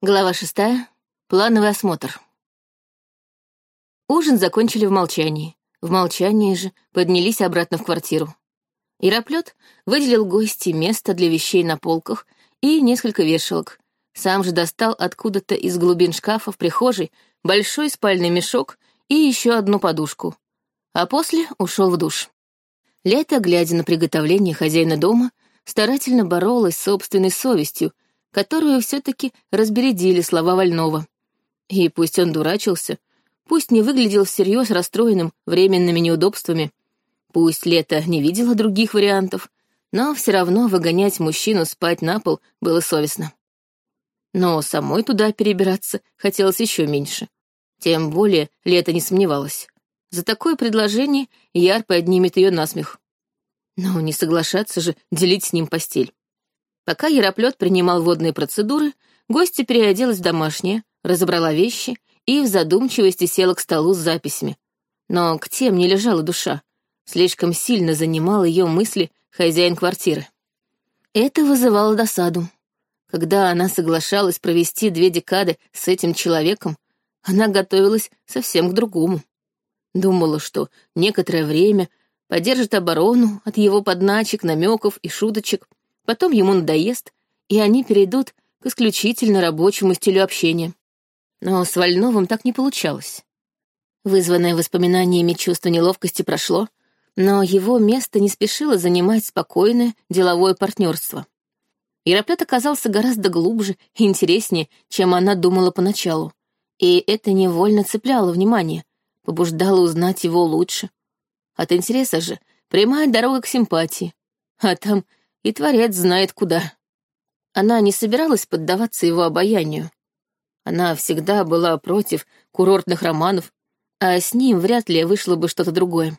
Глава шестая. Плановый осмотр. Ужин закончили в молчании. В молчании же поднялись обратно в квартиру. Яроплет выделил гости место для вещей на полках и несколько вешалок. Сам же достал откуда-то из глубин шкафа в прихожей большой спальный мешок и еще одну подушку. А после ушел в душ. Лето, глядя на приготовление хозяина дома, старательно боролась с собственной совестью — которую все-таки разбередили слова Вольного. И пусть он дурачился, пусть не выглядел всерьез расстроенным временными неудобствами, пусть Лето не видела других вариантов, но все равно выгонять мужчину спать на пол было совестно. Но самой туда перебираться хотелось еще меньше. Тем более Лето не сомневалась. За такое предложение Яр поднимет ее насмех. Но не соглашаться же делить с ним постель. Пока Яроплет принимал водные процедуры, гостья переоделась в домашнее, разобрала вещи и в задумчивости села к столу с записями. Но к тем не лежала душа. Слишком сильно занимал ее мысли хозяин квартиры. Это вызывало досаду. Когда она соглашалась провести две декады с этим человеком, она готовилась совсем к другому. Думала, что некоторое время поддержит оборону от его подначек, намеков и шуточек, Потом ему надоест, и они перейдут к исключительно рабочему стилю общения. Но с Вольновым так не получалось. Вызванное воспоминаниями чувство неловкости прошло, но его место не спешило занимать спокойное деловое партнерство. Яроплет оказался гораздо глубже и интереснее, чем она думала поначалу, и это невольно цепляло внимание, побуждало узнать его лучше. От интереса же прямая дорога к симпатии, а там и творец знает куда. Она не собиралась поддаваться его обаянию. Она всегда была против курортных романов, а с ним вряд ли вышло бы что-то другое.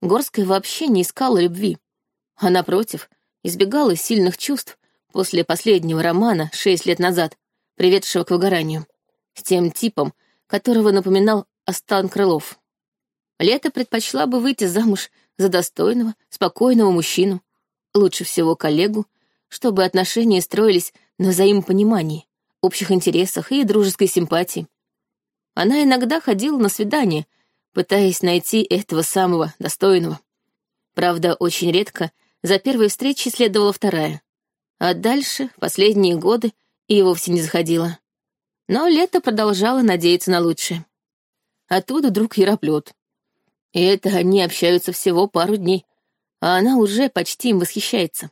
Горская вообще не искала любви, а, напротив, избегала сильных чувств после последнего романа шесть лет назад, приведшего к выгоранию, с тем типом, которого напоминал Астан Крылов. Лето предпочла бы выйти замуж за достойного, спокойного мужчину, лучше всего коллегу, чтобы отношения строились на взаимопонимании, общих интересах и дружеской симпатии. Она иногда ходила на свидания, пытаясь найти этого самого достойного. Правда, очень редко за первой встречей следовала вторая. А дальше, последние годы, и вовсе не заходила. Но лето продолжало надеяться на лучшее. Оттуда друг Яроплет. И это они общаются всего пару дней, а она уже почти им восхищается.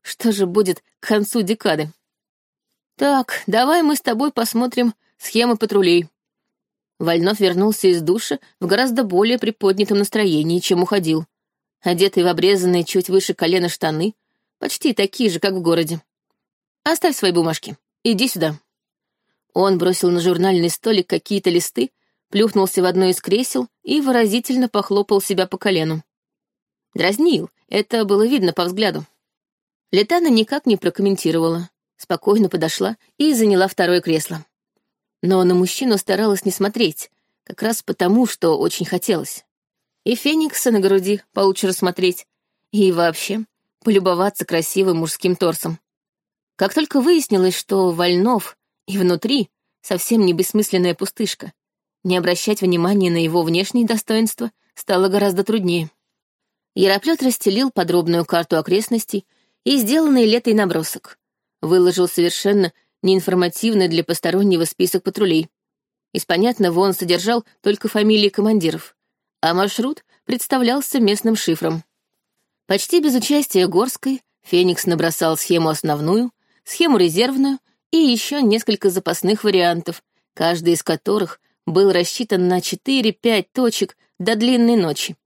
Что же будет к концу декады? Так, давай мы с тобой посмотрим схемы патрулей. Вольнов вернулся из душа в гораздо более приподнятом настроении, чем уходил. Одетый в обрезанные чуть выше колена штаны, почти такие же, как в городе. Оставь свои бумажки. Иди сюда. Он бросил на журнальный столик какие-то листы, плюхнулся в одно из кресел и выразительно похлопал себя по колену. Дразнил, это было видно по взгляду. Летана никак не прокомментировала, спокойно подошла и заняла второе кресло. Но на мужчину старалась не смотреть, как раз потому, что очень хотелось. И Феникса на груди получше рассмотреть, и вообще полюбоваться красивым мужским торсом. Как только выяснилось, что Вольнов и внутри совсем не бессмысленная пустышка, не обращать внимания на его внешние достоинства стало гораздо труднее. Яроплет расстелил подробную карту окрестностей и сделанный летой набросок. Выложил совершенно неинформативный для постороннего список патрулей. Из понятного он содержал только фамилии командиров, а маршрут представлялся местным шифром. Почти без участия Горской Феникс набросал схему основную, схему резервную и еще несколько запасных вариантов, каждый из которых был рассчитан на 4-5 точек до длинной ночи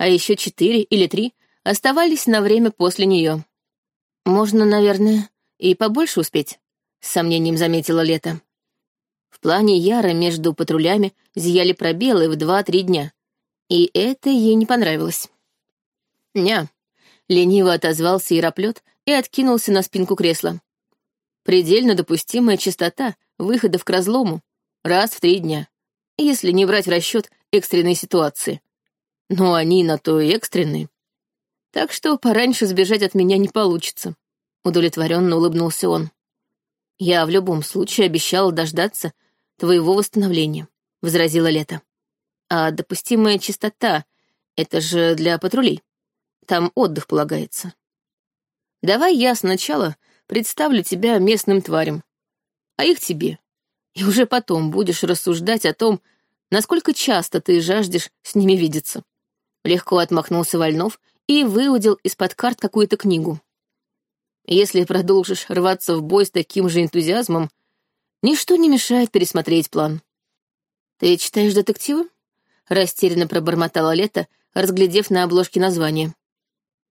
а еще четыре или три оставались на время после нее. Можно, наверное, и побольше успеть, с сомнением заметила Лето. В плане Яра между патрулями зияли пробелы в два-три дня, и это ей не понравилось. «Ня», — лениво отозвался Яроплет и откинулся на спинку кресла. «Предельно допустимая частота выходов к разлому раз в три дня, если не брать в расчет экстренной ситуации но они на то и экстренные. Так что пораньше сбежать от меня не получится. Удовлетворенно улыбнулся он. «Я в любом случае обещала дождаться твоего восстановления», — возразила Лето. «А допустимая чистота — это же для патрулей. Там отдых полагается. Давай я сначала представлю тебя местным тварям, а их тебе. И уже потом будешь рассуждать о том, насколько часто ты жаждешь с ними видеться». Легко отмахнулся Вольнов и выудил из-под карт какую-то книгу. Если продолжишь рваться в бой с таким же энтузиазмом, ничто не мешает пересмотреть план. «Ты читаешь детективы?» — растерянно пробормотала Лето, разглядев на обложке название.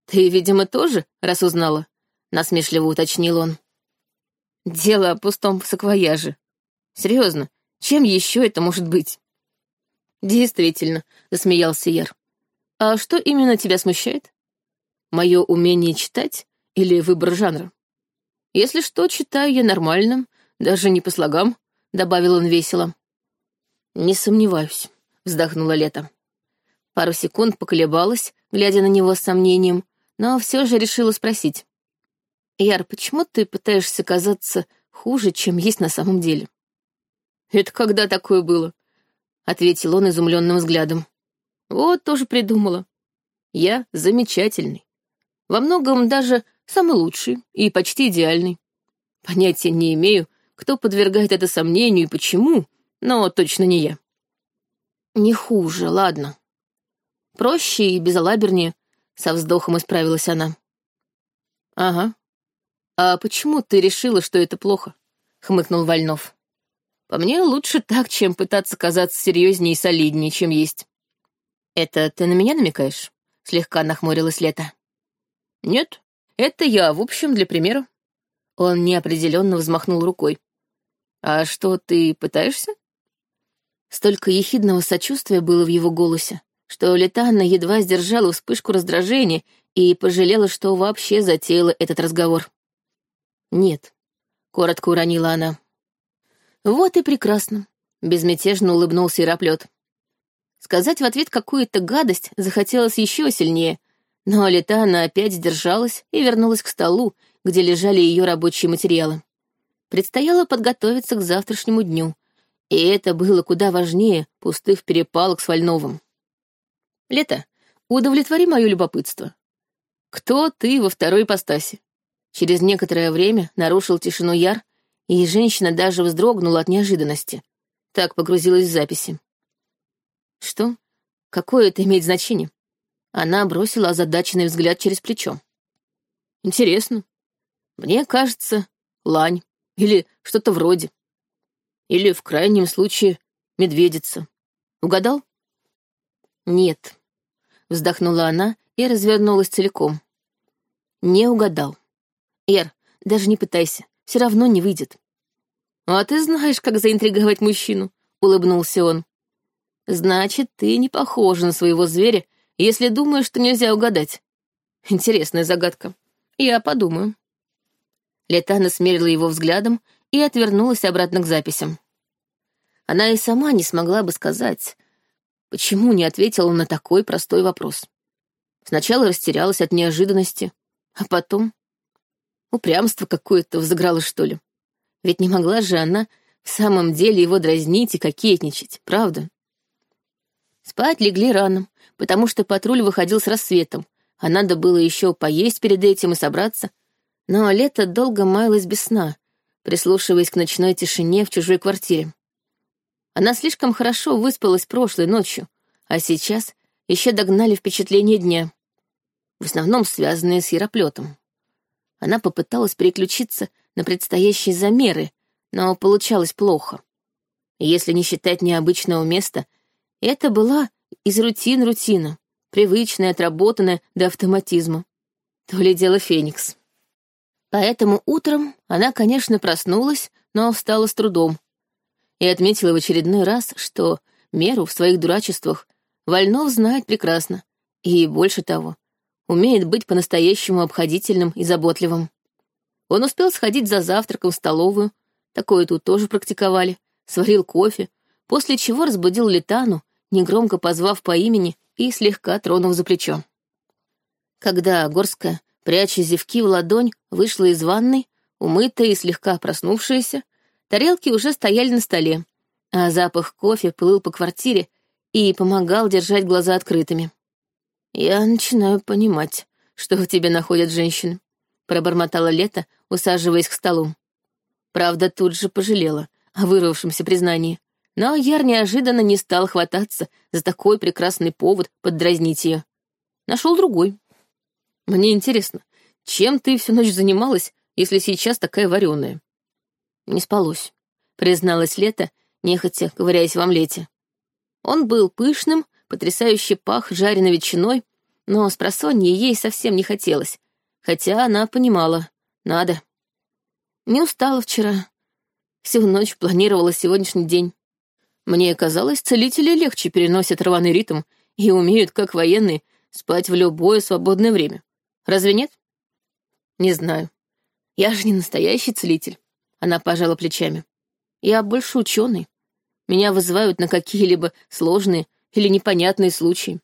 «Ты, видимо, тоже, раз узнала?» — насмешливо уточнил он. «Дело о пустом саквояже. Серьезно, чем еще это может быть?» «Действительно», — засмеялся Яр. «А что именно тебя смущает? Мое умение читать или выбор жанра. Если что, читаю я нормально, даже не по слогам, — добавил он весело. Не сомневаюсь, — вздохнула Лето. Пару секунд поколебалась, глядя на него с сомнением, но все же решила спросить. «Яр, почему ты пытаешься казаться хуже, чем есть на самом деле?» «Это когда такое было?» — ответил он изумленным взглядом. «Вот тоже придумала. Я замечательный. Во многом даже Самый лучший и почти идеальный. Понятия не имею, кто подвергает это сомнению и почему, но точно не я. Не хуже, ладно. Проще и безалабернее, со вздохом исправилась она. Ага. А почему ты решила, что это плохо? Хмыкнул Вольнов. По мне лучше так, чем пытаться казаться серьезнее и солиднее, чем есть. Это ты на меня намекаешь? Слегка нахмурилась Лето. Нет, это я, в общем, для примера. Он неопределенно взмахнул рукой. А что, ты пытаешься? Столько ехидного сочувствия было в его голосе, что Летанна едва сдержала вспышку раздражения и пожалела, что вообще затеяла этот разговор. «Нет», — коротко уронила она. «Вот и прекрасно», — безмятежно улыбнулся Ираплет. Сказать в ответ какую-то гадость захотелось еще сильнее, но Алитана опять сдержалась и вернулась к столу, где лежали ее рабочие материалы. Предстояло подготовиться к завтрашнему дню, и это было куда важнее пустых перепалок с Вольновым. «Лето, удовлетвори мое любопытство. Кто ты во второй ипостаси?» Через некоторое время нарушил тишину Яр, и женщина даже вздрогнула от неожиданности. Так погрузилась в записи. «Что? Какое это имеет значение?» Она бросила озадаченный взгляд через плечо. «Интересно. Мне кажется, лань. Или что-то вроде. Или, в крайнем случае, медведица. Угадал?» «Нет», — вздохнула она и развернулась целиком. «Не угадал. Эр, даже не пытайся, все равно не выйдет». «А ты знаешь, как заинтриговать мужчину», — улыбнулся он. «Значит, ты не похожа на своего зверя если думаешь, что нельзя угадать. Интересная загадка. Я подумаю. Летана смерила его взглядом и отвернулась обратно к записям. Она и сама не смогла бы сказать, почему не ответила на такой простой вопрос. Сначала растерялась от неожиданности, а потом... Упрямство какое-то взыграло, что ли. Ведь не могла же она в самом деле его дразнить и кокетничать, правда? Спать легли рано, потому что патруль выходил с рассветом, а надо было еще поесть перед этим и собраться. Но лето долго маялось без сна, прислушиваясь к ночной тишине в чужой квартире. Она слишком хорошо выспалась прошлой ночью, а сейчас еще догнали впечатления дня, в основном связанные с яроплетом. Она попыталась переключиться на предстоящие замеры, но получалось плохо. Если не считать необычного места, это была из рутин рутина, привычная, отработанная до автоматизма. То ли дело Феникс. Поэтому утром она, конечно, проснулась, но встала с трудом. И отметила в очередной раз, что меру в своих дурачествах Вольнов знает прекрасно. И больше того, умеет быть по-настоящему обходительным и заботливым. Он успел сходить за завтраком в столовую, такое тут тоже практиковали, сварил кофе, после чего разбудил Летану негромко позвав по имени и слегка тронув за плечо. Когда Горская, пряча зевки в ладонь, вышла из ванной, Умытая и слегка проснувшаяся, тарелки уже стояли на столе, а запах кофе плыл по квартире и помогал держать глаза открытыми. «Я начинаю понимать, что в тебе находят женщины», — пробормотала Лето, усаживаясь к столу. Правда, тут же пожалела о вырвавшемся признании, но Яр неожиданно не стал хвататься за такой прекрасный повод поддразнить ее. Нашел другой. «Мне интересно, чем ты всю ночь занималась, если сейчас такая вареная?» «Не спалось», — призналась Лето, нехотя ковыряясь в омлете. Он был пышным, потрясающе пах жареной ветчиной, но с просонья ей совсем не хотелось, хотя она понимала, надо. Не устала вчера. Всю ночь планировала сегодняшний день. Мне казалось, целители легче переносят рваный ритм и умеют, как военные, спать в любое свободное время. Разве нет? Не знаю. Я же не настоящий целитель. Она пожала плечами. Я больше ученый. Меня вызывают на какие-либо сложные или непонятные случаи.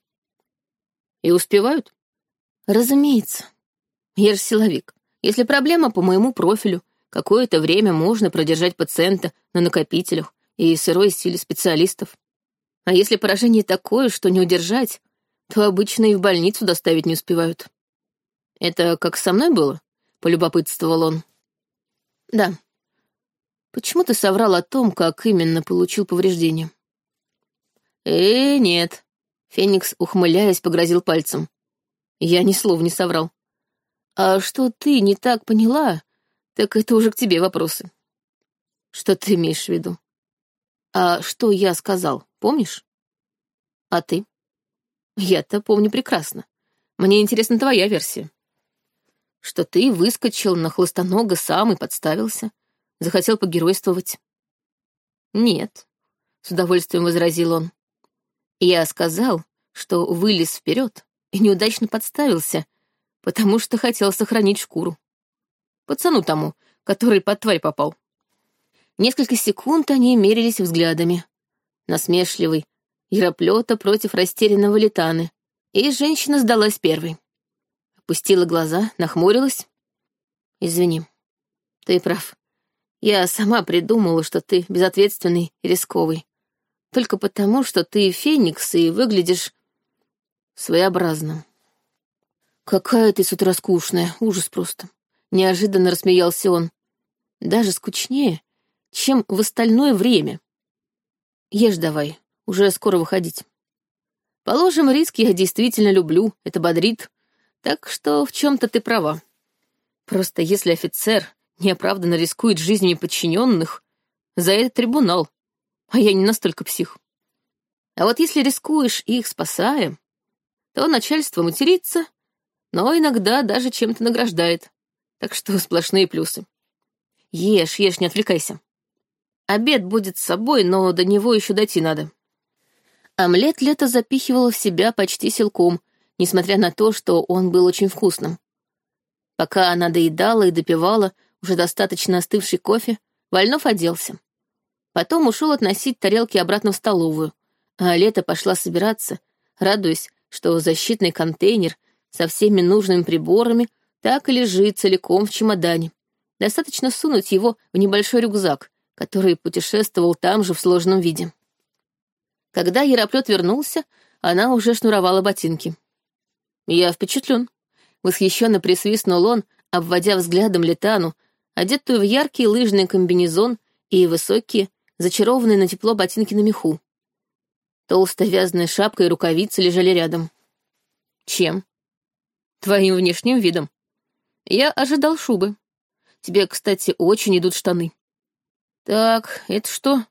И успевают? Разумеется. Я же силовик. Если проблема по моему профилю, какое-то время можно продержать пациента на накопителях и сырой силе специалистов. А если поражение такое, что не удержать, то обычно и в больницу доставить не успевают. Это как со мной было? Полюбопытствовал он. Да, Почему ты соврал о том, как именно получил повреждение? Э, нет. Феникс, ухмыляясь, погрозил пальцем. Я ни слова не соврал. А что ты не так поняла, так это уже к тебе вопросы. Что ты имеешь в виду? А что я сказал, помнишь? А ты? Я-то помню прекрасно. Мне интересна твоя версия. Что ты выскочил на хлыстонога сам и подставился, захотел погеройствовать. Нет, с удовольствием возразил он. Я сказал, что вылез вперед и неудачно подставился, потому что хотел сохранить шкуру. Пацану тому, который под тварь попал. Несколько секунд они мерились взглядами. Насмешливый, Яроплета против растерянного Литаны, и женщина сдалась первой. Опустила глаза, нахмурилась. «Извини, ты прав. Я сама придумала, что ты безответственный и рисковый. Только потому, что ты феникс и выглядишь своеобразным. Какая ты с утра скучная, ужас просто. Неожиданно рассмеялся он. Даже скучнее, чем в остальное время. Ешь давай, уже скоро выходить. Положим, риск я действительно люблю, это бодрит, так что в чем-то ты права. Просто если офицер неоправданно рискует жизнями подчиненных, за это трибунал, а я не настолько псих. А вот если рискуешь их спасая, то начальство матерится, но иногда даже чем-то награждает. Так что сплошные плюсы. Ешь, ешь, не отвлекайся. Обед будет с собой, но до него еще дойти надо. Омлет Лето запихивала в себя почти силком, несмотря на то, что он был очень вкусным. Пока она доедала и допивала, уже достаточно остывший кофе, Вольнов оделся. Потом ушел относить тарелки обратно в столовую, а Лето пошла собираться, радуясь, что защитный контейнер со всеми нужными приборами так и лежит целиком в чемодане. Достаточно сунуть его в небольшой рюкзак, который путешествовал там же в сложном виде. Когда Яроплет вернулся, она уже шнуровала ботинки. «Я впечатлен», — восхищенно присвистнул он, обводя взглядом Летану, одетую в яркий лыжный комбинезон и высокие, зачарованные на тепло ботинки на меху. Толстая вязаная шапка и рукавицы лежали рядом. Чем? Твоим внешним видом. Я ожидал шубы. Тебе, кстати, очень идут штаны. Так, это что?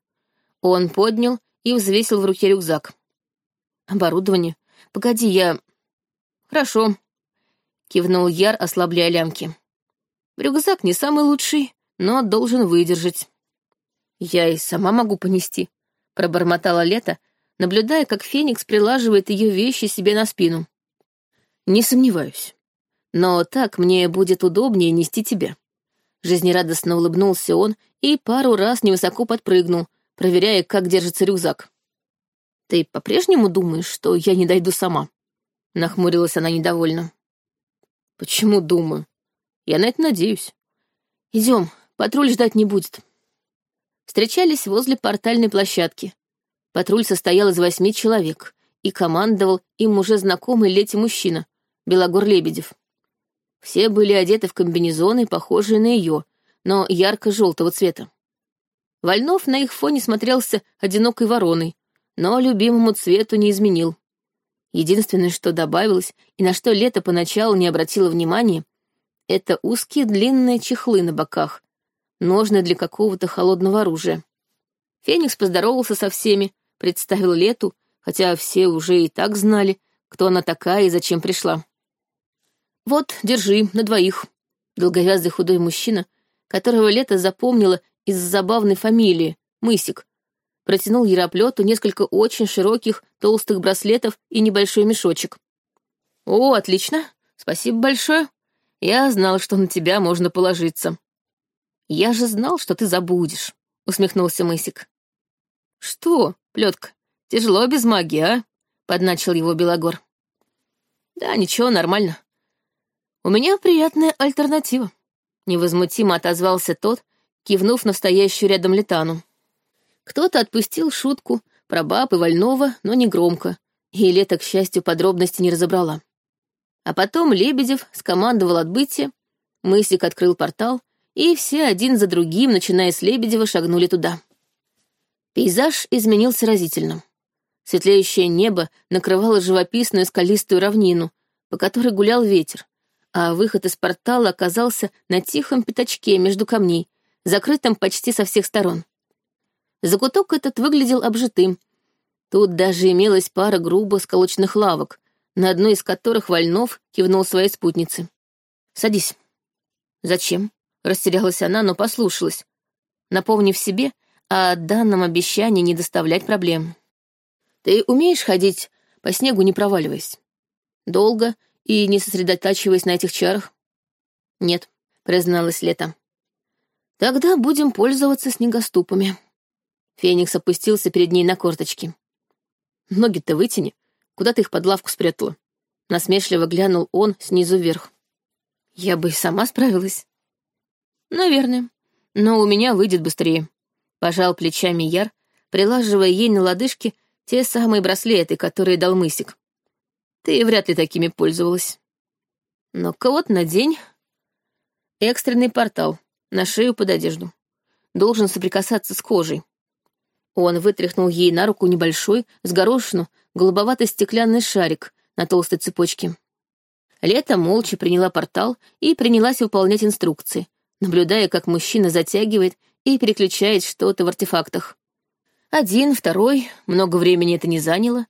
Он поднял и взвесил в руке рюкзак. Оборудование. Погоди, я... Хорошо. Кивнул Яр, ослабляя лямки. Рюкзак не самый лучший, но должен выдержать. Я и сама могу понести, пробормотала Лето, наблюдая, как Феникс прилаживает ее вещи себе на спину. Не сомневаюсь. Но так мне будет удобнее нести тебя. Жизнерадостно улыбнулся он и пару раз невысоко подпрыгнул, проверяя, как держится рюкзак. «Ты по-прежнему думаешь, что я не дойду сама?» Нахмурилась она недовольно. «Почему думаю? Я на это надеюсь. Идем, патруль ждать не будет. Встречались возле портальной площадки. Патруль состоял из восьми человек, и командовал им уже знакомый Лете мужчина, Белогор Лебедев. Все были одеты в комбинезоны, похожие на ее, но ярко-желтого цвета. Вольнов на их фоне смотрелся одинокой вороной, но любимому цвету не изменил. Единственное, что добавилось, и на что Лето поначалу не обратило внимания, это узкие длинные чехлы на боках, ножны для какого-то холодного оружия. Феникс поздоровался со всеми, представил Лету, хотя все уже и так знали, кто она такая и зачем пришла. «Вот, держи, на двоих», — долговязый худой мужчина, которого Лето запомнила из забавной фамилии, Мысик, протянул Яроплету несколько очень широких толстых браслетов и небольшой мешочек. «О, отлично, спасибо большое. Я знал, что на тебя можно положиться». «Я же знал, что ты забудешь», — усмехнулся Мысик. «Что, плетка, тяжело без магии, а?» — подначил его Белогор. «Да, ничего, нормально. У меня приятная альтернатива», — невозмутимо отозвался тот, кивнув на стоящую рядом Летану. Кто-то отпустил шутку про баб и Вольнова, но не громко, и Лета, к счастью, подробности не разобрала. А потом Лебедев скомандовал отбытие, Мысик открыл портал, и все один за другим, начиная с Лебедева, шагнули туда. Пейзаж изменился разительно. Светлеющее небо накрывало живописную скалистую равнину, по которой гулял ветер, а выход из портала оказался на тихом пятачке между камней, закрытым почти со всех сторон. Закуток этот выглядел обжитым. Тут даже имелась пара грубо сколоченных лавок, на одной из которых Вольнов кивнул своей спутнице. «Садись». «Зачем?» — растерялась она, но послушалась, напомнив себе о данном обещании не доставлять проблем. «Ты умеешь ходить по снегу, не проваливаясь? Долго и не сосредотачиваясь на этих чарах?» «Нет», — призналась Лето. «Тогда будем пользоваться снегоступами». Феникс опустился перед ней на корточки. «Ноги-то вытяни, Куда ты их под лавку спрятала?» Насмешливо глянул он снизу вверх. «Я бы и сама справилась». «Наверное. Но у меня выйдет быстрее», — пожал плечами Яр, прилаживая ей на лодыжки те самые браслеты, которые дал мысик. «Ты вряд ли такими пользовалась». «Ну-ка вот надень». Экстренный портал, на шею под одежду. Должен соприкасаться с кожей. Он вытряхнул ей на руку небольшой, с горошину, голубоватый стеклянный шарик на толстой цепочке. Лето молча приняла портал и принялась выполнять инструкции, наблюдая, как мужчина затягивает и переключает что-то в артефактах. Один, второй, много времени это не заняло.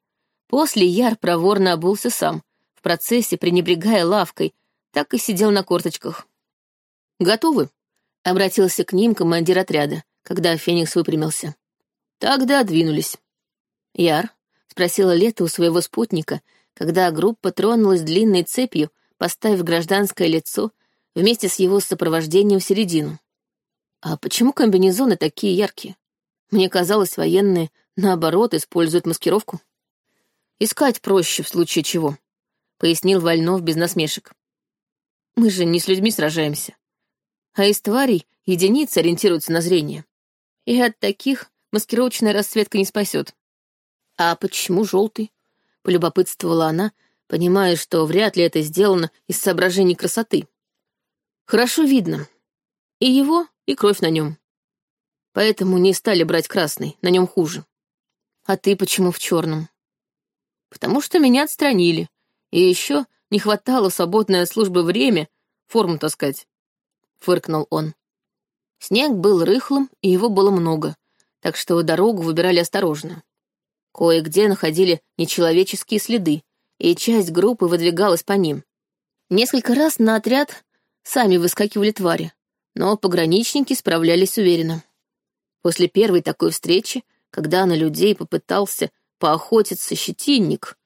После Яр проворно обулся сам, в процессе пренебрегая лавкой, так и сидел на корточках. «Готовы?» — обратился к ним командир отряда, когда Феникс выпрямился. Тогда двинулись. Яр спросила Лето у своего спутника, когда группа тронулась длинной цепью, поставив гражданское лицо вместе с его сопровождением в середину. А почему комбинезоны такие яркие? Мне казалось, военные, наоборот, используют маскировку. Искать проще в случае чего, — пояснил Вольнов без насмешек. Мы же не с людьми сражаемся. А из тварей единицы ориентируются на зрение. И от таких маскировочная расцветка не спасет. А почему желтый? Полюбопытствовала она, понимая, что вряд ли это сделано из соображений красоты. Хорошо видно. И его, и кровь на нем. Поэтому не стали брать красный, на нем хуже. А ты почему в черном? Потому что меня отстранили. И еще не хватало свободной от службы время форму таскать. Фыркнул он. Снег был рыхлым, и его было много, так что дорогу выбирали осторожно. Кое-где находили нечеловеческие следы, и часть группы выдвигалась по ним. Несколько раз на отряд сами выскакивали твари, но пограничники справлялись уверенно. После первой такой встречи, когда на людей попытался поохотиться щетинник,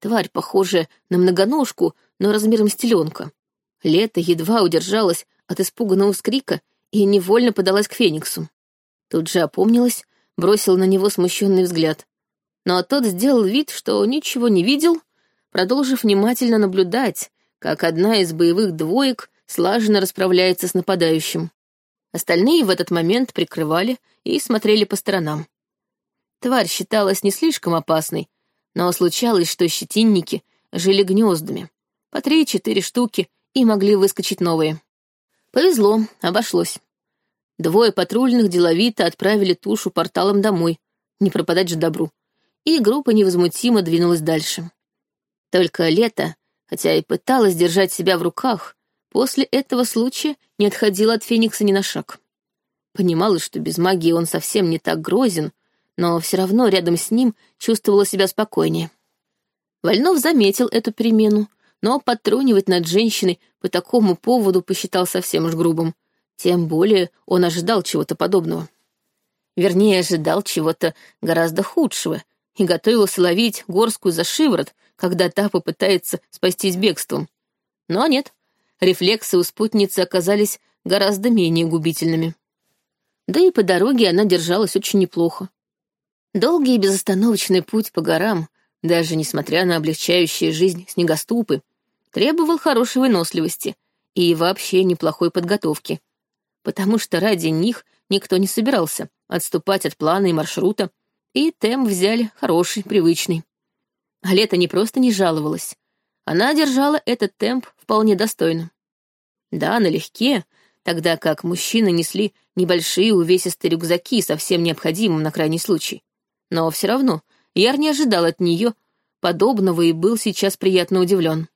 тварь, похожая на многоножку, но размером с теленка, Лето едва удержалась от испуганного вскрика и невольно подалась к Фениксу. Тут же опомнилась, бросил на него смущенный взгляд. Но тот сделал вид, что ничего не видел, продолжив внимательно наблюдать, как одна из боевых двоек слаженно расправляется с нападающим. Остальные в этот момент прикрывали и смотрели по сторонам. Тварь считалась не слишком опасной, но случалось, что щетинники жили гнездами, по три-четыре штуки, и могли выскочить новые. Повезло, обошлось. Двое патрульных деловито отправили тушу порталом домой, не пропадать же добру, и группа невозмутимо двинулась дальше. Только лето, хотя и пыталась держать себя в руках, после этого случая не отходила от Феникса ни на шаг. Понимала, что без магии он совсем не так грозен, но все равно рядом с ним чувствовала себя спокойнее. Вольнов заметил эту перемену, но подтрунивать над женщиной по такому поводу посчитал совсем уж грубым. Тем более он ожидал чего-то подобного. Вернее, ожидал чего-то гораздо худшего и готовился ловить горскую за шиворот, когда та попытается спастись бегством. Но нет, рефлексы у спутницы оказались гораздо менее губительными. Да и по дороге она держалась очень неплохо. Долгий и безостановочный путь по горам, даже несмотря на облегчающие жизнь снегоступы, требовал хорошей выносливости и вообще неплохой подготовки, потому что ради них никто не собирался отступать от плана и маршрута, и темп взяли хороший, привычный. А лето не просто не жаловалась, она держала этот темп вполне достойно. Да, налегке, тогда как мужчины несли небольшие увесистые рюкзаки со всем необходимым на крайний случай. Но все равно Яр не ожидал от нее подобного и был сейчас приятно удивлен.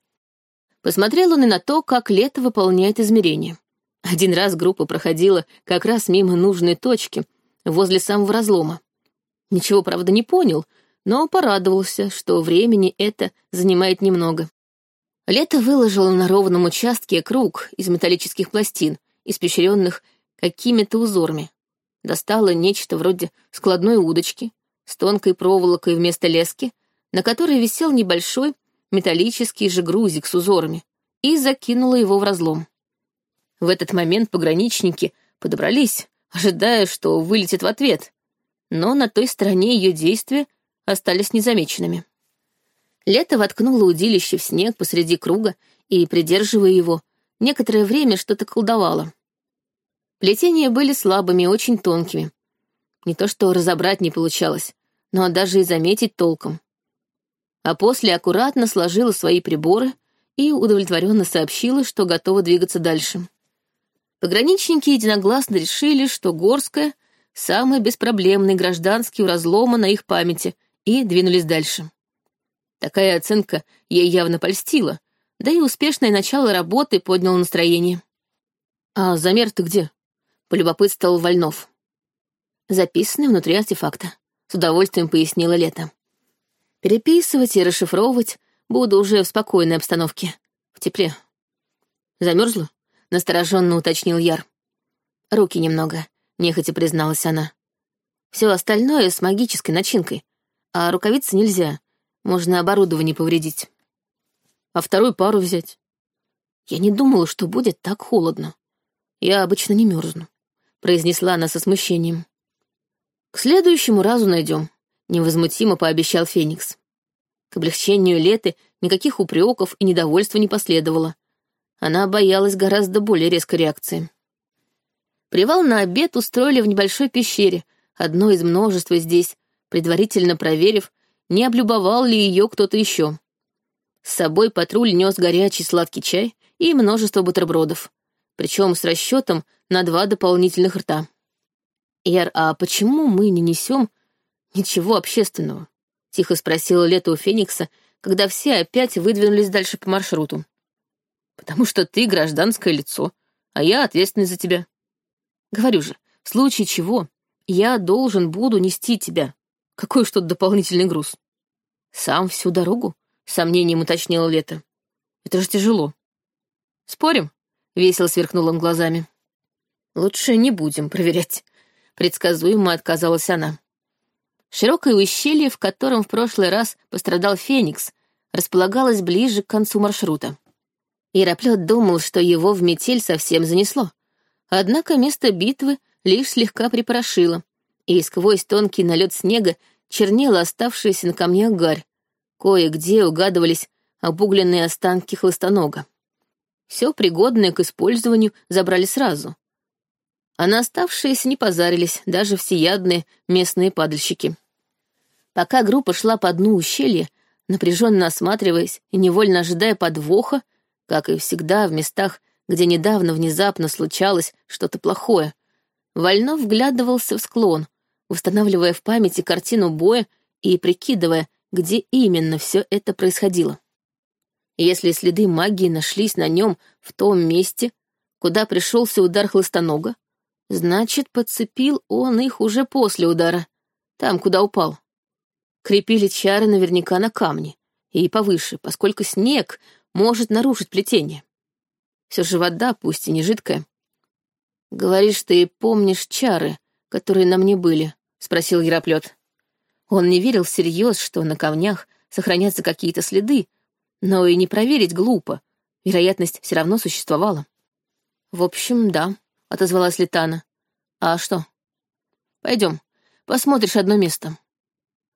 Посмотрел он и на то, как лето выполняет измерения. Один раз группа проходила как раз мимо нужной точки, возле самого разлома. Ничего, правда, не понял, но порадовался, что времени это занимает немного. Лето выложило на ровном участке круг из металлических пластин, испещренных какими-то узорами. Достала нечто вроде складной удочки, с тонкой проволокой вместо лески, на которой висел небольшой металлический же грузик с узорами, и закинула его в разлом. В этот момент пограничники подобрались, ожидая, что вылетит в ответ, но на той стороне ее действия остались незамеченными. Лето воткнуло удилище в снег посреди круга и, придерживая его, некоторое время что-то колдовало. Плетения были слабыми очень тонкими. Не то что разобрать не получалось, но даже и заметить толком. А после аккуратно сложила свои приборы и удовлетворенно сообщила, что готова двигаться дальше. Пограничники единогласно решили, что Горская — самый беспроблемный гражданский у разлома на их памяти, и двинулись дальше. Такая оценка ей явно польстила, да и успешное начало работы подняло настроение. «А замер ты где?» — полюбопытствовал Вольнов. Записанный внутри артефакта с удовольствием пояснила Лето. Переписывать и расшифровывать буду уже в спокойной обстановке, в тепле. Замерзла? Настороженно уточнил Яр. Руки немного, нехотя призналась она. Все остальное с магической начинкой, а рукавицы нельзя, можно оборудование повредить. А вторую пару взять? Я не думала, что будет так холодно. Я обычно не мерзну, произнесла она со смущением. К следующему разу найдем, невозмутимо пообещал Феникс. К облегчению Леты никаких упреков и недовольства не последовало. Она боялась гораздо более резкой реакции. Привал на обед устроили в небольшой пещере, одной из множества здесь, предварительно проверив, не облюбовал ли ее кто-то еще. С собой патруль нес горячий сладкий чай и множество бутербродов, причем с расчетом на два дополнительных рта. «Яр, а почему мы не несем ничего общественного?» — тихо спросила Лето у Феникса, когда все опять выдвинулись дальше по маршруту. «Потому что ты гражданское лицо, а я ответственный за тебя. Говорю же, в случае чего я должен буду нести тебя. Какой уж тут дополнительный груз?» «Сам всю дорогу?» — сомнением уточнила Лето. «Это же тяжело». «Спорим?» — весело сверкнул он глазами. «Лучше не будем проверять», предсказуемо отказалась она. Широкое ущелье, в котором в прошлый раз пострадал Феникс, располагалось ближе к концу маршрута. Яроплет думал, что его в метель совсем занесло. Однако место битвы лишь слегка припорошило, и сквозь тонкий налет снега чернела оставшаяся на камнях гарь. Кое-где угадывались обугленные останки хлыстонога. Все пригодное к использованию забрали сразу, а на оставшиеся не позарились даже всеядные местные падальщики. Пока группа шла по дну ущелья, напряженно осматриваясь и невольно ожидая подвоха, как и всегда в местах, где недавно внезапно случалось что-то плохое, Вольнов вглядывался в склон, восстанавливая в памяти картину боя и прикидывая, где именно все это происходило. Если следы магии нашлись на нем в том месте, куда пришелся удар хлыстонога, Значит, подцепил он их уже после удара, там, куда упал. Крепили чары наверняка на камне и повыше, поскольку снег может нарушить плетение. Все же вода, пусть и не жидкая. «Говоришь, ты помнишь чары, которые на мне были?» — спросил Яроплет. Он не верил всерьез, что на камнях сохранятся какие-то следы, но и не проверить глупо. Вероятность все равно существовала. В общем, да, — отозвалась Литана. «А что?» «Пойдем, посмотришь одно место.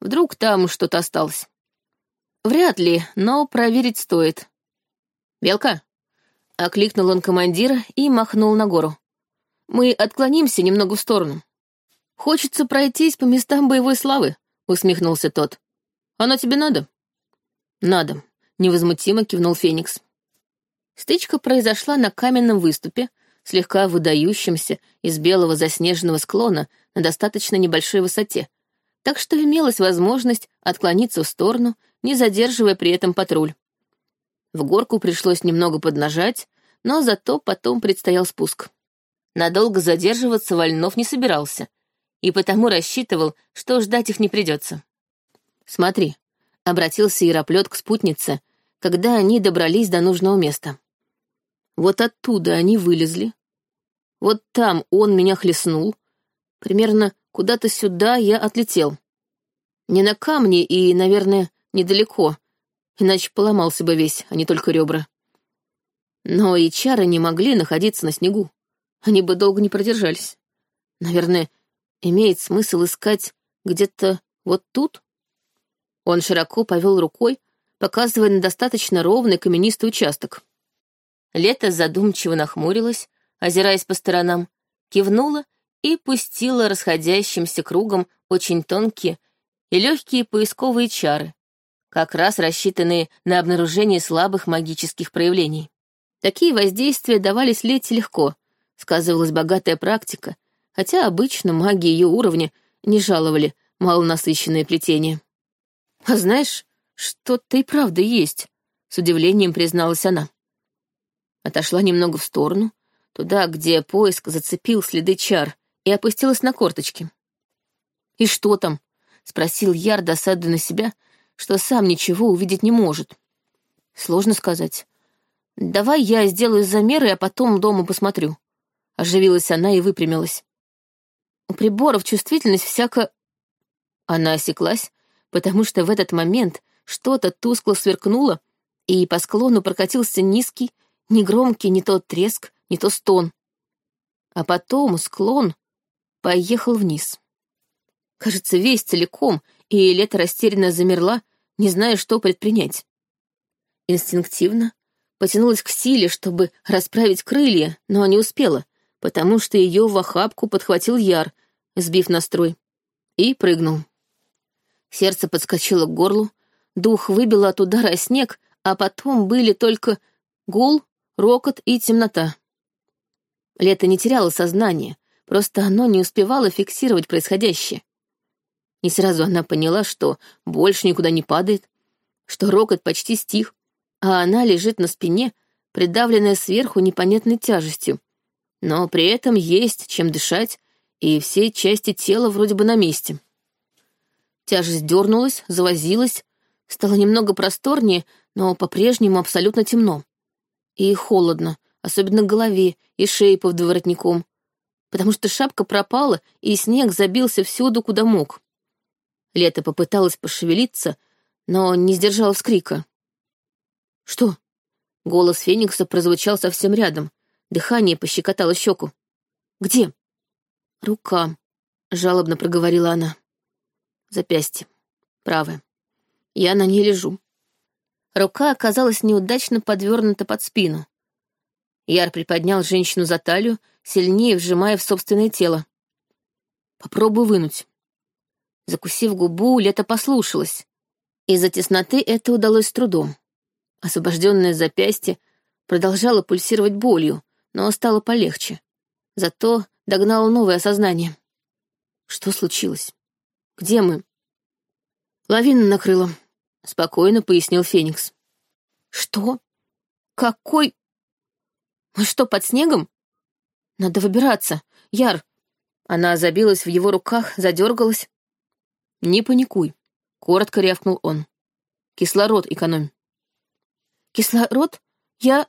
Вдруг там что-то осталось». «Вряд ли, но проверить стоит». «Белка?» — окликнул он командира и махнул на гору. «Мы отклонимся немного в сторону». «Хочется пройтись по местам боевой славы», — усмехнулся тот. «Оно тебе надо?» «Надо», — невозмутимо кивнул Феникс. Стычка произошла на каменном выступе, слегка выдающимся из белого заснеженного склона на достаточно небольшой высоте, так что имелась возможность отклониться в сторону, не задерживая при этом патруль. В горку пришлось немного поднажать, но зато потом предстоял спуск. Надолго задерживаться Вольнов не собирался, и потому рассчитывал, что ждать их не придется. «Смотри», — обратился Яроплет к спутнице, когда они добрались до нужного места. Вот оттуда они вылезли. Вот там он меня хлестнул. Примерно куда-то сюда я отлетел. Не на камне и, наверное, недалеко, иначе поломался бы весь, а не только ребра. Но и чары не могли находиться на снегу. Они бы долго не продержались. Наверное, имеет смысл искать где-то вот тут? Он широко повел рукой, показывая на достаточно ровный каменистый участок. Лето задумчиво нахмурилась, озираясь по сторонам, кивнула и пустила расходящимся кругом очень тонкие и легкие поисковые чары, как раз рассчитанные на обнаружение слабых магических проявлений. Такие воздействия давались Лете легко, сказывалась богатая практика, хотя обычно маги ее уровня не жаловали малонасыщенное плетение. «А знаешь, что-то и правда есть», — с удивлением призналась она отошла немного в сторону, туда, где поиск зацепил следы чар, и опустилась на корточки. «И что там?» — спросил Яр, досадуя на себя, что сам ничего увидеть не может. «Сложно сказать. Давай я сделаю замеры, а потом дома посмотрю». Оживилась она и выпрямилась. «У приборов чувствительность всяко...» Она осеклась, потому что в этот момент что-то тускло сверкнуло, и по склону прокатился низкий, ни громкий, не то треск, не то стон. А потом склон поехал вниз. Кажется, весь целиком, и Лето растерянно замерла, не зная, что предпринять. Инстинктивно потянулась к силе, чтобы расправить крылья, но не успела, потому что ее в охапку подхватил Яр, сбив настрой, и прыгнул. Сердце подскочило к горлу, дух выбило от удара снег, а потом были только гул рокот и темнота. Лето не теряло сознание, просто оно не успевало фиксировать происходящее. Не сразу она поняла, что больше никуда не падает, что рокот почти стих, а она лежит на спине, придавленная сверху непонятной тяжестью. Но при этом есть чем дышать, и все части тела вроде бы на месте. Тяжесть дернулась, завозилась, стало немного просторнее, но по-прежнему абсолютно темно. И холодно, особенно голове и шее под воротником, потому что шапка пропала, и снег забился всюду, куда мог. Лето попыталась пошевелиться, но не сдержала вскрика. «Что?» Голос Феникса прозвучал совсем рядом, дыхание пощекотало щеку. «Где?» «Рука», — жалобно проговорила она. «Запястье. Правое. Я на ней лежу. Рука оказалась неудачно подвернута под спину. Яр приподнял женщину за талию сильнее вжимая в собственное тело. Попробую вынуть. Закусив губу, Лето послушалась. Из-за тесноты это удалось с трудом. Освобожденное запястье продолжало пульсировать болью, но стало полегче. Зато догнало новое осознание. Что случилось? Где мы? Лавина накрыла, — спокойно пояснил Феникс. Что? Какой? Мы что, под снегом? Надо выбираться. Яр. Она забилась в его руках, задергалась. Не паникуй, — коротко рявкнул он. Кислород экономь. Кислород? Я...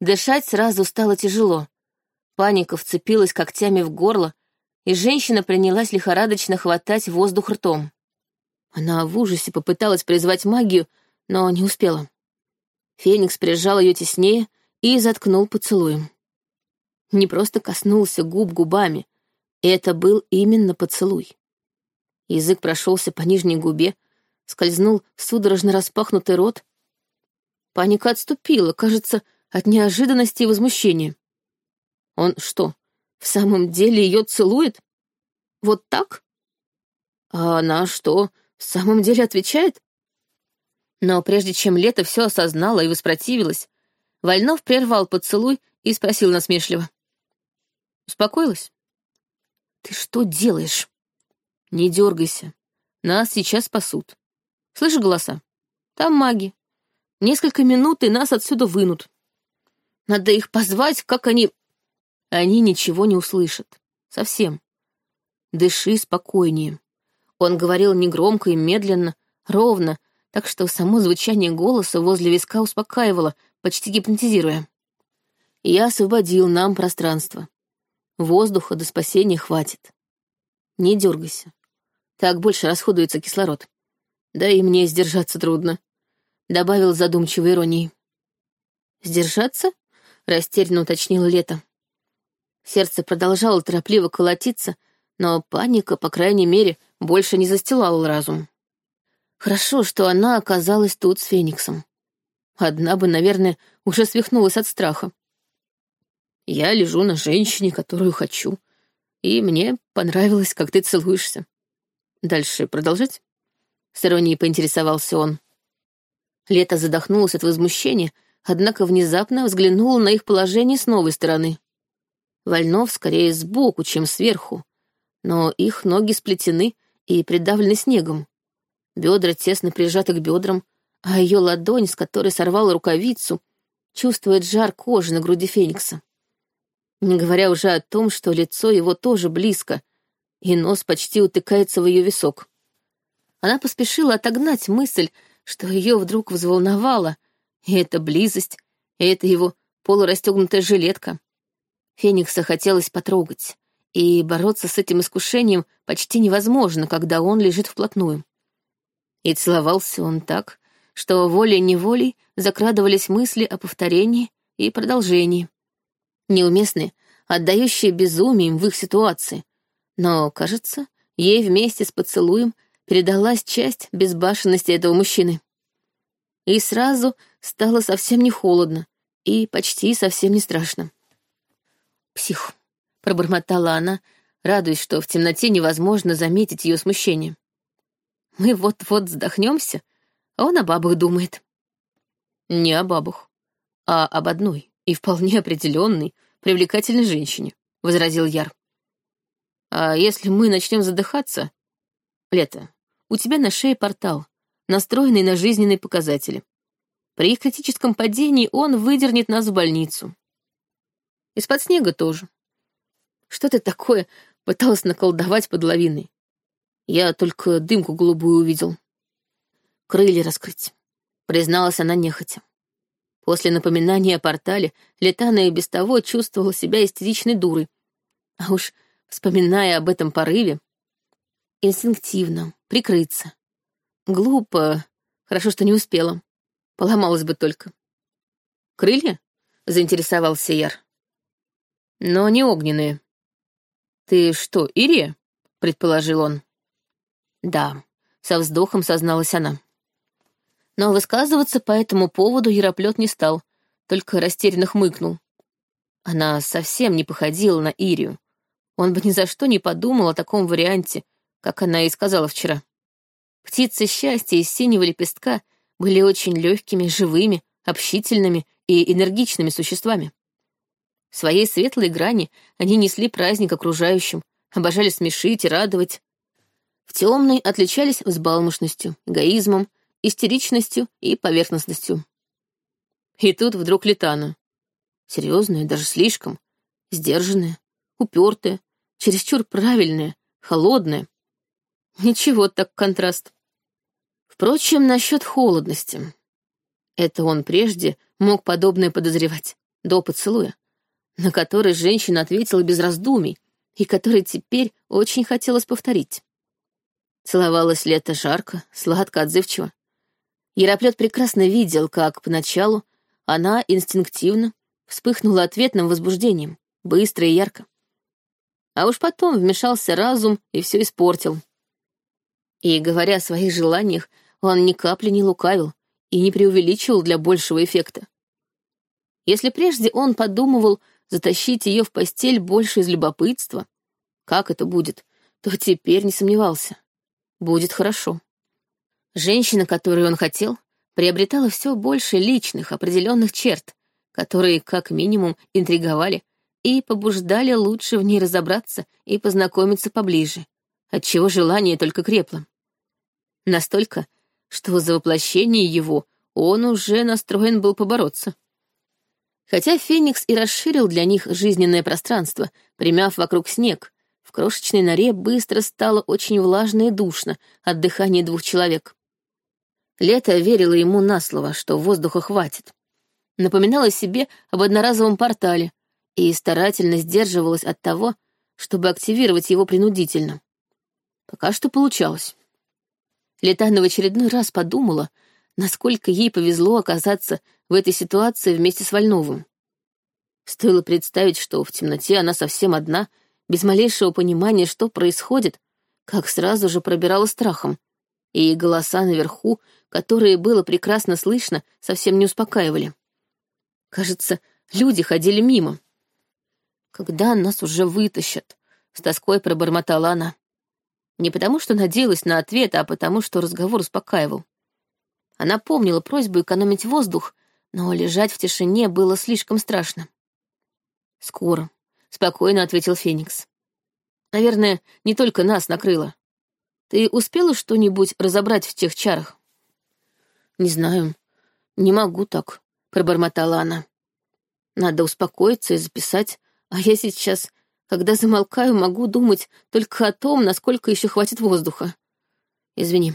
Дышать сразу стало тяжело. Паника вцепилась когтями в горло, и женщина принялась лихорадочно хватать воздух ртом. Она в ужасе попыталась призвать магию, но не успела. Феникс прижал ее теснее и заткнул поцелуем. Не просто коснулся губ губами, это был именно поцелуй. Язык прошелся по нижней губе, скользнул в судорожно распахнутый рот. Паника отступила, кажется, от неожиданности и возмущения. Он что, в самом деле ее целует? Вот так? А она что, в самом деле отвечает? Но прежде чем Лето все осознала и воспротивилась, Вольнов прервал поцелуй и спросил насмешливо. «Успокоилась?» «Ты что делаешь?» «Не дергайся. Нас сейчас спасут. Слышишь голоса? Там маги. Несколько минут, и нас отсюда вынут. Надо их позвать, как они... Они ничего не услышат. Совсем. Дыши спокойнее. Он говорил негромко и медленно, ровно, так что само звучание голоса возле виска успокаивало, почти гипнотизируя. Я освободил нам пространство. Воздуха до спасения хватит. Не дергайся. Так больше расходуется кислород. Да и мне сдержаться трудно, — добавил задумчивой иронией. «Сдержаться?» — растерянно уточнил Лето. Сердце продолжало торопливо колотиться, но паника, по крайней мере, больше не застилала разум. Хорошо, что она оказалась тут с Фениксом. Одна бы, наверное, уже свихнулась от страха. Я лежу на женщине, которую хочу, и мне понравилось, как ты целуешься. Дальше продолжать? С иронией поинтересовался он. Лето задохнулась от возмущения, однако внезапно взглянула на их положение с новой стороны. Вольнов скорее сбоку, чем сверху, но их ноги сплетены и придавлены снегом. Бедра тесно прижаты к бедрам, а ее ладонь, с которой сорвала рукавицу, чувствует жар кожи на груди Феникса. Не говоря уже о том, что лицо его тоже близко, и нос почти утыкается в ее висок. Она поспешила отогнать мысль, что ее вдруг взволновало, и эта близость, и это его полурастегнутая жилетка. Феникса хотелось потрогать, и бороться с этим искушением почти невозможно, когда он лежит вплотную. И целовался он так, что волей-неволей закрадывались мысли о повторении и продолжении. Неуместные, отдающие безумием в их ситуации. Но, кажется, ей вместе с поцелуем передалась часть безбашенности этого мужчины. И сразу стало совсем не холодно и почти совсем не страшно. «Псих», — пробормотала она, радуясь, что в темноте невозможно заметить ее смущение. «Мы вот-вот вздохнемся, а он о бабах думает». «Не о бабах, а об одной и вполне определенной, привлекательной женщине», — возразил Яр. «А если мы начнем задыхаться, Лето, у тебя на шее портал, настроенный на жизненные показатели. При их критическом падении он выдернет нас в больницу. Из-под снега тоже. Что ты такое пыталась наколдовать под лавиной? Я только дымку голубую увидел. Крылья раскрыть, призналась она нехотя. После напоминания о портале Летана и без того чувствовала себя истеричной дурой. А уж вспоминая об этом порыве, инстинктивно, прикрыться. Глупо. Хорошо, что не успела. Поломалась бы только. «Крылья?» — заинтересовался Яр. «Но не огненные». «Ты что, Ирия?» — предположил он. «Да», — со вздохом созналась она. Но высказываться по этому поводу Яроплет не стал, только растерянно хмыкнул. Она совсем не походила на Ирию. Он бы ни за что не подумал о таком варианте, как она и сказала вчера. Птицы счастья из синего лепестка были очень легкими, живыми, общительными и энергичными существами. В своей светлой грани они несли праздник окружающим, обожали смешить и радовать. В темной отличались взбалмошностью, эгоизмом, истеричностью и поверхностностью. И тут вдруг Летана. Серьезная, даже слишком, сдержанная, упертая, чересчур правильная, холодная. Ничего так контраст. Впрочем, насчет холодности. Это он прежде мог подобное подозревать, до поцелуя, на который женщина ответила без раздумий и который теперь очень хотелось повторить. Целовалось лето жарко, сладко, отзывчиво. Яроплет прекрасно видел, как поначалу она инстинктивно вспыхнула ответным возбуждением, быстро и ярко. А уж потом вмешался разум и все испортил. И, говоря о своих желаниях, он ни капли не лукавил и не преувеличивал для большего эффекта. Если прежде он подумывал затащить ее в постель больше из любопытства, как это будет, то теперь не сомневался. Будет хорошо. Женщина, которую он хотел, приобретала все больше личных, определенных черт, которые, как минимум, интриговали и побуждали лучше в ней разобраться и познакомиться поближе, отчего желание только крепло. Настолько, что за воплощение его он уже настроен был побороться. Хотя Феникс и расширил для них жизненное пространство, примяв вокруг снег, в крошечной норе быстро стало очень влажно и душно от дыхания двух человек. Лето верило ему на слово, что воздуха хватит. Напоминала себе об одноразовом портале и старательно сдерживалась от того, чтобы активировать его принудительно. Пока что получалось. Летана в очередной раз подумала, насколько ей повезло оказаться в этой ситуации вместе с Вольновым. Стоило представить, что в темноте она совсем одна, без малейшего понимания, что происходит, как сразу же пробирала страхом, и голоса наверху, которые было прекрасно слышно, совсем не успокаивали. Кажется, люди ходили мимо. «Когда нас уже вытащат?» — с тоской пробормотала она. Не потому, что надеялась на ответ, а потому, что разговор успокаивал. Она помнила просьбу экономить воздух, но лежать в тишине было слишком страшно. «Скоро», — спокойно ответил Феникс. «Наверное, не только нас накрыло. Ты успела что-нибудь разобрать в тех чарах?» «Не знаю. Не могу так», — пробормотала она. «Надо успокоиться и записать, а я сейчас, когда замолкаю, могу думать только о том, насколько еще хватит воздуха. Извини.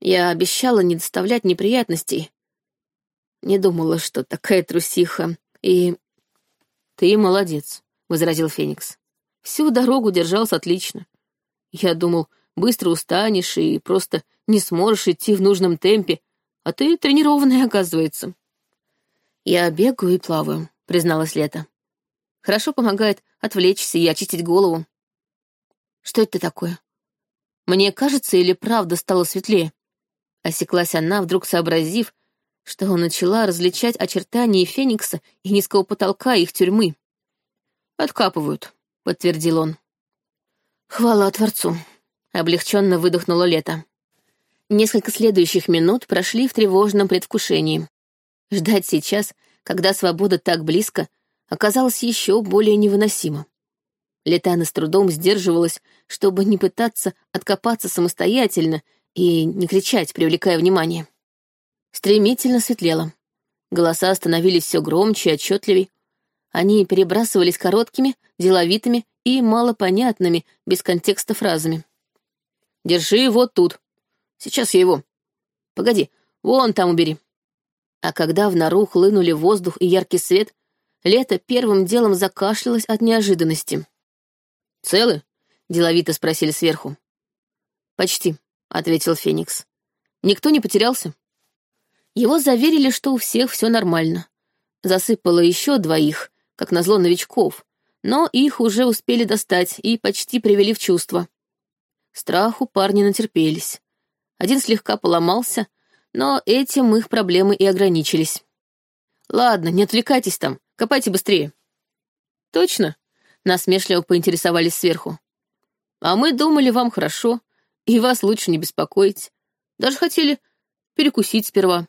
Я обещала не доставлять неприятностей. Не думала, что такая трусиха. И... Ты молодец, — возразил Феникс. Всю дорогу держался отлично. Я думал, быстро устанешь и просто не сможешь идти в нужном темпе, а ты тренированная, оказывается. Я бегаю и плаваю, призналась Лето. Хорошо помогает отвлечься и очистить голову. Что это такое? Мне кажется, или правда стало светлее? Осеклась она, вдруг сообразив, что начала различать очертания Феникса и низкого потолка их тюрьмы. «Откапывают», — подтвердил он. «Хвала Творцу», Облегченно выдохнуло лето. Несколько следующих минут прошли в тревожном предвкушении. Ждать сейчас, когда свобода так близко, оказалось еще более невыносимо. Летана с трудом сдерживалась, чтобы не пытаться откопаться самостоятельно и не кричать, привлекая внимание. Стремительно светлело. Голоса становились все громче и отчетливей. Они перебрасывались короткими, деловитыми и малопонятными, без контекста фразами. Держи вот тут. Сейчас я его. Погоди, вон там убери. А когда в нору хлынули воздух и яркий свет, Лето первым делом закашлялось от неожиданности. «Целы?» — деловито спросили сверху. «Почти», — ответил Феникс. «Никто не потерялся?» Его заверили, что у всех все нормально. Засыпало еще двоих, как назло новичков, но их уже успели достать и почти привели в чувство. Страху парни натерпелись. Один слегка поломался, но этим их проблемы и ограничились. «Ладно, не отвлекайтесь там, копайте быстрее», Точно? Насмешливо поинтересовались сверху. А мы думали, вам хорошо, и вас лучше не беспокоить. Даже хотели перекусить сперва.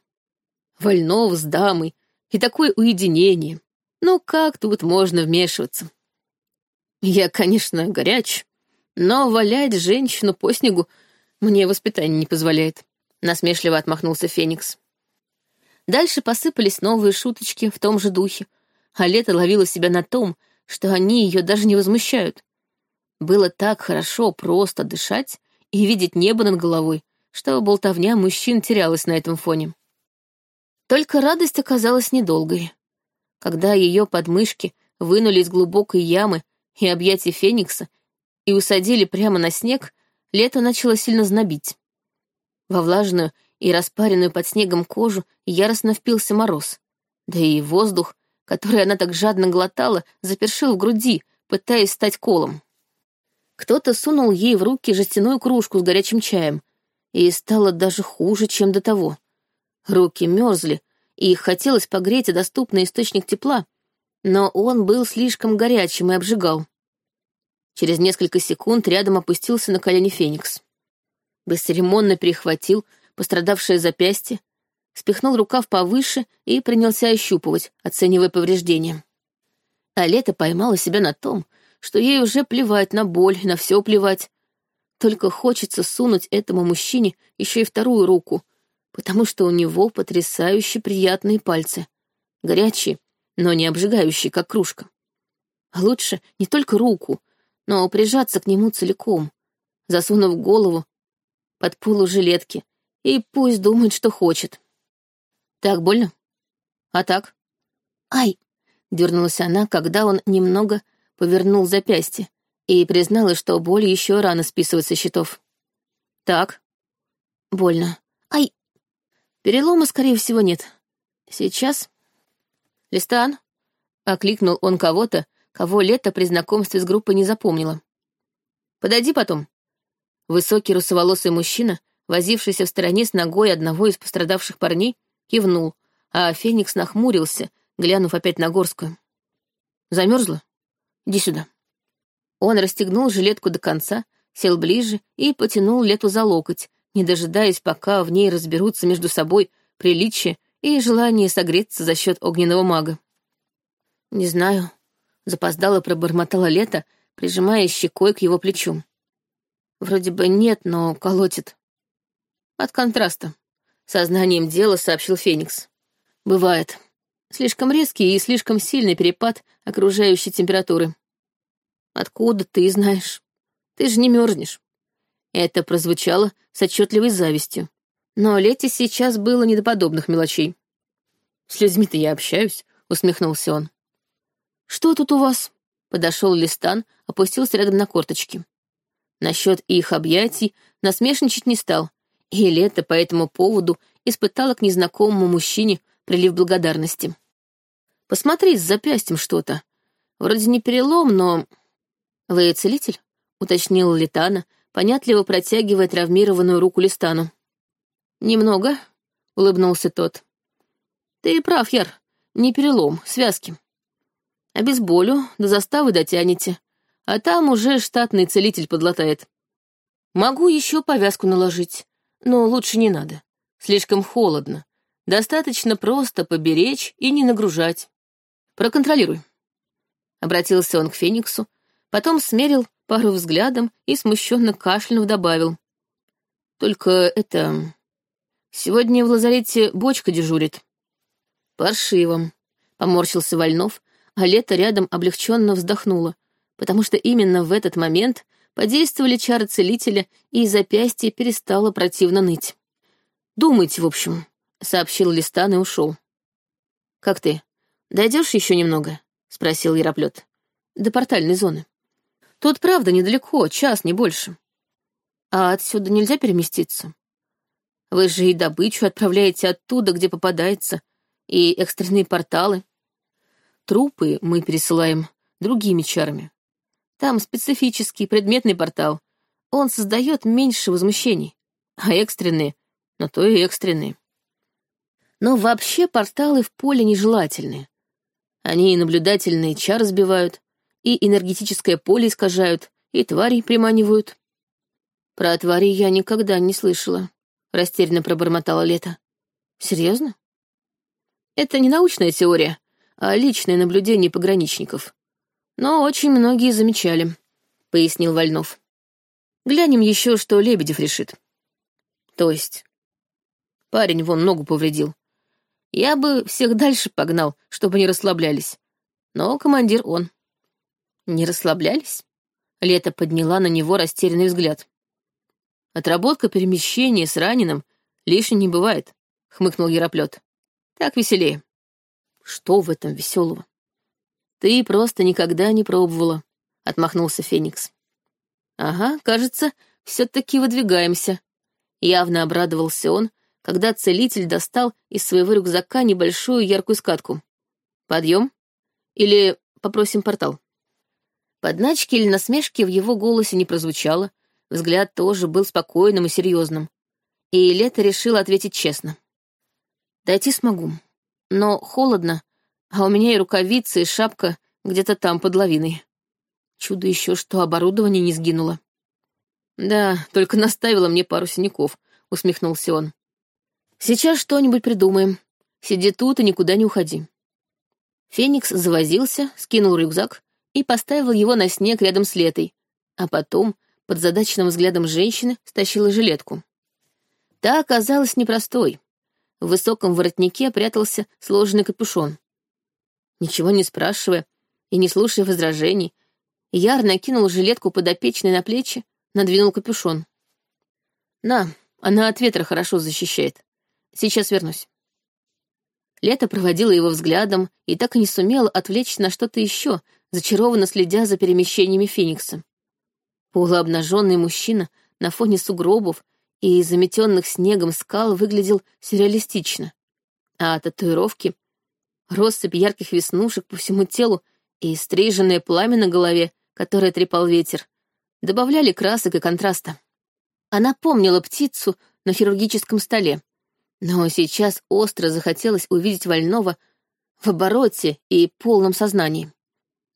Вольнов с дамой, и такое уединение. Ну как тут можно вмешиваться? Я, конечно, горяч, но валять женщину по снегу мне воспитание не позволяет. Насмешливо отмахнулся Феникс. Дальше посыпались новые шуточки в том же духе, а Лето ловила себя на том, что они ее даже не возмущают. Было так хорошо просто дышать и видеть небо над головой, что болтовня мужчин терялась на этом фоне. Только радость оказалась недолгой. Когда ее подмышки вынули из глубокой ямы и объятий Феникса и усадили прямо на снег, лето начало сильно знобить. Во влажную и распаренную под снегом кожу яростно впился мороз. Да и воздух, который она так жадно глотала, запершил в груди, пытаясь стать колом. Кто-то сунул ей в руки жестяную кружку с горячим чаем, и стало даже хуже, чем до того. Руки мерзли, и хотелось погреть доступный источник тепла, но он был слишком горячим и обжигал. Через несколько секунд рядом опустился на колени Феникс. Бесцеремонно перехватил пострадавшее запястье, спихнул рукав повыше и принялся ощупывать, оценивая повреждения. А лето поймала себя на том, что ей уже плевать на боль, на все плевать. Только хочется сунуть этому мужчине еще и вторую руку, потому что у него потрясающе приятные пальцы. Горячие, но не обжигающие, как кружка. А лучше не только руку, но прижаться к нему целиком, засунув голову под полу жилетки, и пусть думает, что хочет. Так больно? А так? Ай! Дернулась она, когда он немного повернул запястье и признала, что боль еще рано списывать со счетов. Так. Больно. Ай! Перелома, скорее всего, нет. Сейчас. Листан? Окликнул он кого-то, кого лето при знакомстве с группой не запомнила. Подойди потом. Высокий русоволосый мужчина, возившийся в стороне с ногой одного из пострадавших парней, кивнул, а Феникс нахмурился, глянув опять на Горскую. Замерзла? Иди сюда. Он расстегнул жилетку до конца, сел ближе и потянул Лету за локоть, не дожидаясь, пока в ней разберутся между собой приличие и желание согреться за счет огненного мага. «Не знаю», — запоздало пробормотала Лето, прижимая щекой к его плечу. «Вроде бы нет, но колотит». «От контраста», — сознанием дела сообщил Феникс. «Бывает. Слишком резкий и слишком сильный перепад окружающей температуры». «Откуда ты знаешь? Ты же не мерзнешь. Это прозвучало с отчетливой завистью. Но Лете сейчас было не до подобных мелочей. «С людьми-то я общаюсь», — усмехнулся он. «Что тут у вас?» — подошел Листан, опустился рядом на корточки. Насчет их объятий насмешничать не стал, и Лето по этому поводу испытала к незнакомому мужчине прилив благодарности. «Посмотри, с запястьем что-то. Вроде не перелом, но...» «Вы целитель?» — уточнил Литана, понятливо протягивая травмированную руку Листану. «Немного», — улыбнулся тот. «Ты прав, Яр, не перелом, связки. Обезболю, до заставы дотянете, а там уже штатный целитель подлатает. Могу еще повязку наложить, но лучше не надо. Слишком холодно. Достаточно просто поберечь и не нагружать. Проконтролируй». Обратился он к Фениксу, потом смерил пару взглядом и смущенно кашлянув добавил. «Только это... Сегодня в лазарете бочка дежурит». «Паршиво», — поморщился Вольнов, а Лето рядом облегченно вздохнула, потому что именно в этот момент подействовали чары целителя, и запястье перестало противно ныть. «Думайте, в общем», — сообщил Листан и ушел. «Как ты? Дойдешь еще немного?» — спросил Яроплет. «До портальной зоны». Тут, правда, недалеко, час, не больше. А отсюда нельзя переместиться. Вы же и добычу отправляете оттуда, где попадается, и экстренные порталы. Трупы мы пересылаем другими чарами. Там специфический предметный портал. Он создает меньше возмущений. А экстренные, на то и экстренные. Но вообще порталы в поле нежелательны. Они и наблюдательные чар сбивают, и энергетическое поле искажают, и твари приманивают. Про твари я никогда не слышала, растерянно пробормотала Лето. Серьезно? Это не научная теория, а личное наблюдение пограничников. Но очень многие замечали, пояснил Вольнов. Глянем еще, что Лебедев решит. То есть? Парень вон ногу повредил. Я бы всех дальше погнал, чтобы не расслаблялись. Но командир он. Не расслаблялись? Лето подняла на него растерянный взгляд. Отработка перемещения с раненым лишней не бывает, хмыкнул Яроплет. Так веселее. Что в этом веселого? Ты просто никогда не пробовала, отмахнулся Феникс. Ага, кажется, все-таки выдвигаемся. Явно обрадовался он, когда целитель достал из своего рюкзака небольшую яркую скатку. Подъем? Или попросим портал? Подначки или насмешки в его голосе не прозвучало, взгляд тоже был спокойным и серьезным. И Лето решила ответить честно. «Дойти смогу, но холодно, а у меня и рукавицы, и шапка где-то там под лавиной. Чудо еще, что оборудование не сгинуло». «Да, только наставила мне пару синяков», — усмехнулся он. «Сейчас что-нибудь придумаем. Сиди тут и никуда не уходи». Феникс завозился, скинул рюкзак и поставил его на снег рядом с Летой, а потом, под задачным взглядом женщины, стащила жилетку. Та оказалась непростой. В высоком воротнике прятался сложенный капюшон. Ничего не спрашивая и не слушая возражений, Яр накинул жилетку подопечной на плечи, надвинул капюшон. «На, она от ветра хорошо защищает. Сейчас вернусь». Лето проводила его взглядом и так и не сумела отвлечься на что-то еще, зачарованно следя за перемещениями Феникса. Полуобнаженный мужчина на фоне сугробов и заметенных снегом скал выглядел сюрреалистично. А татуировки, россыпь ярких веснушек по всему телу и стриженное пламя на голове, которое трепал ветер, добавляли красок и контраста. Она помнила птицу на хирургическом столе, но сейчас остро захотелось увидеть Вольного в обороте и полном сознании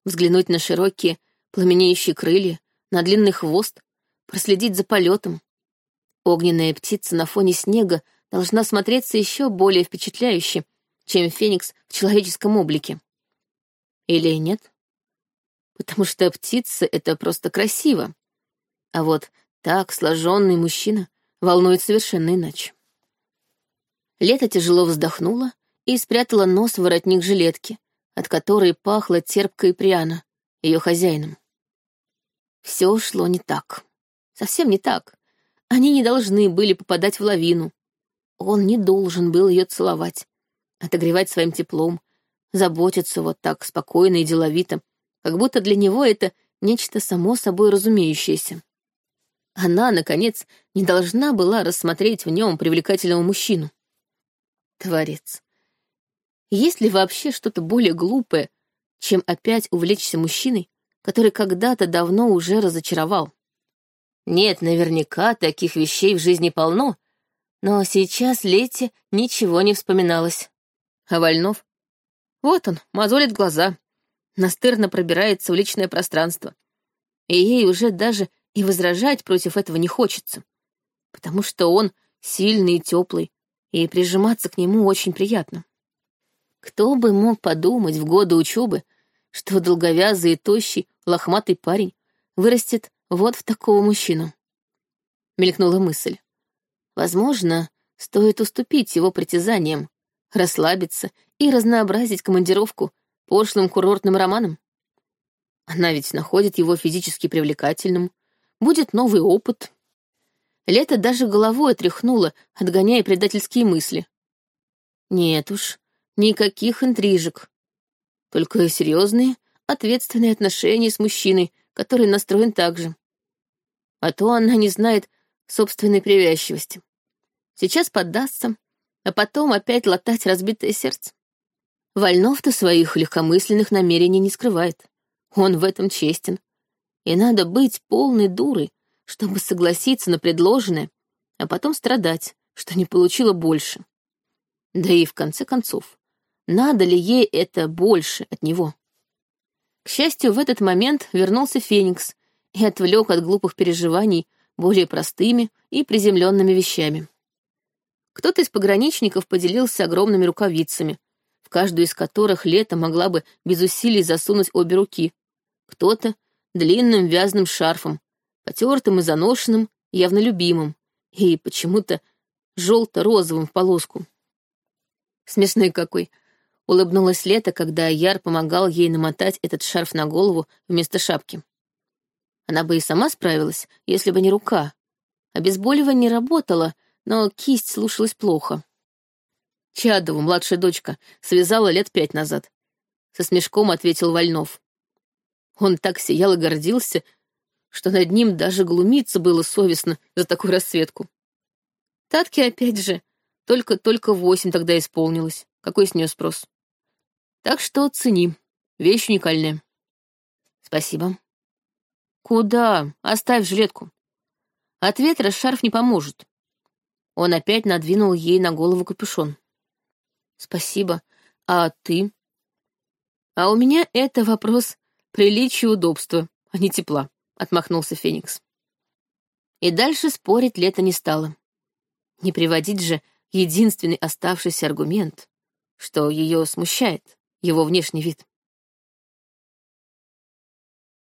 взглянуть на широкие, пламенеющие крылья, на длинный хвост, проследить за полетом. Огненная птица на фоне снега должна смотреться еще более впечатляюще, чем феникс в человеческом облике. Или нет? Потому что птица — это просто красиво. А вот так сложенный мужчина волнует совершенно иначе. Лето тяжело вздохнула и спрятала нос в воротник жилетки, от которой пахло терпко и пряно, ее хозяином. Все шло не так. Совсем не так. Они не должны были попадать в лавину. Он не должен был ее целовать, отогревать своим теплом, заботиться вот так спокойно и деловито, как будто для него это нечто само собой разумеющееся. Она, наконец, не должна была рассмотреть в нем привлекательного мужчину. Творец. Есть ли вообще что-то более глупое, чем опять увлечься мужчиной, который когда-то давно уже разочаровал? Нет, наверняка таких вещей в жизни полно, но сейчас Лете ничего не вспоминалось. А Вольнов? Вот он, мозолит глаза, настырно пробирается в личное пространство. И ей уже даже и возражать против этого не хочется, потому что он сильный и теплый, и прижиматься к нему очень приятно. Кто бы мог подумать в годы учебы, что долговязый и тощий, лохматый парень вырастет вот в такого мужчину? Мелькнула мысль. Возможно, стоит уступить его притязаниям, расслабиться и разнообразить командировку пошлым курортным романом. Она ведь находит его физически привлекательным, будет новый опыт. Лето даже головой отряхнуло, отгоняя предательские мысли. Нет уж, Никаких интрижек. Только серьезные, ответственные отношения с мужчиной, который настроен так же. А то она не знает собственной привязчивости. Сейчас поддастся, а потом опять латать разбитое сердце. Вольнов-то своих легкомысленных намерений не скрывает. Он в этом честен. И надо быть полной дурой, чтобы согласиться на предложенное, а потом страдать, что не получила больше. Да и в конце концов, надо ли ей это больше от него. К счастью, в этот момент вернулся Феникс и отвлек от глупых переживаний более простыми и приземленными вещами. Кто-то из пограничников поделился огромными рукавицами, в каждую из которых лето могла бы без усилий засунуть обе руки. Кто-то — длинным вязаным шарфом, потертым и заношенным, явно любимым, и почему-то желто-розовым в полоску. Смешной какой. Улыбнулась Лето, когда Яр помогал ей намотать этот шарф на голову вместо шапки. Она бы и сама справилась, если бы не рука. Обезболивание работало, но кисть слушалась плохо. Чадову, младшая дочка, связала лет пять назад. Со смешком ответил Вольнов. Он так сиял и гордился, что над ним даже глумиться было совестно за такую расцветку. Татке опять же, только-только восемь тогда исполнилось. Какой с нее спрос? Так что цени. Вещь уникальная. Спасибо. Куда? Оставь жилетку. От ветра шарф не поможет. Он опять надвинул ей на голову капюшон. Спасибо. А ты? А у меня это вопрос приличия и удобства, а не тепла, отмахнулся Феникс. И дальше спорить лето не стало. Не приводить же единственный оставшийся аргумент, что ее смущает его внешний вид.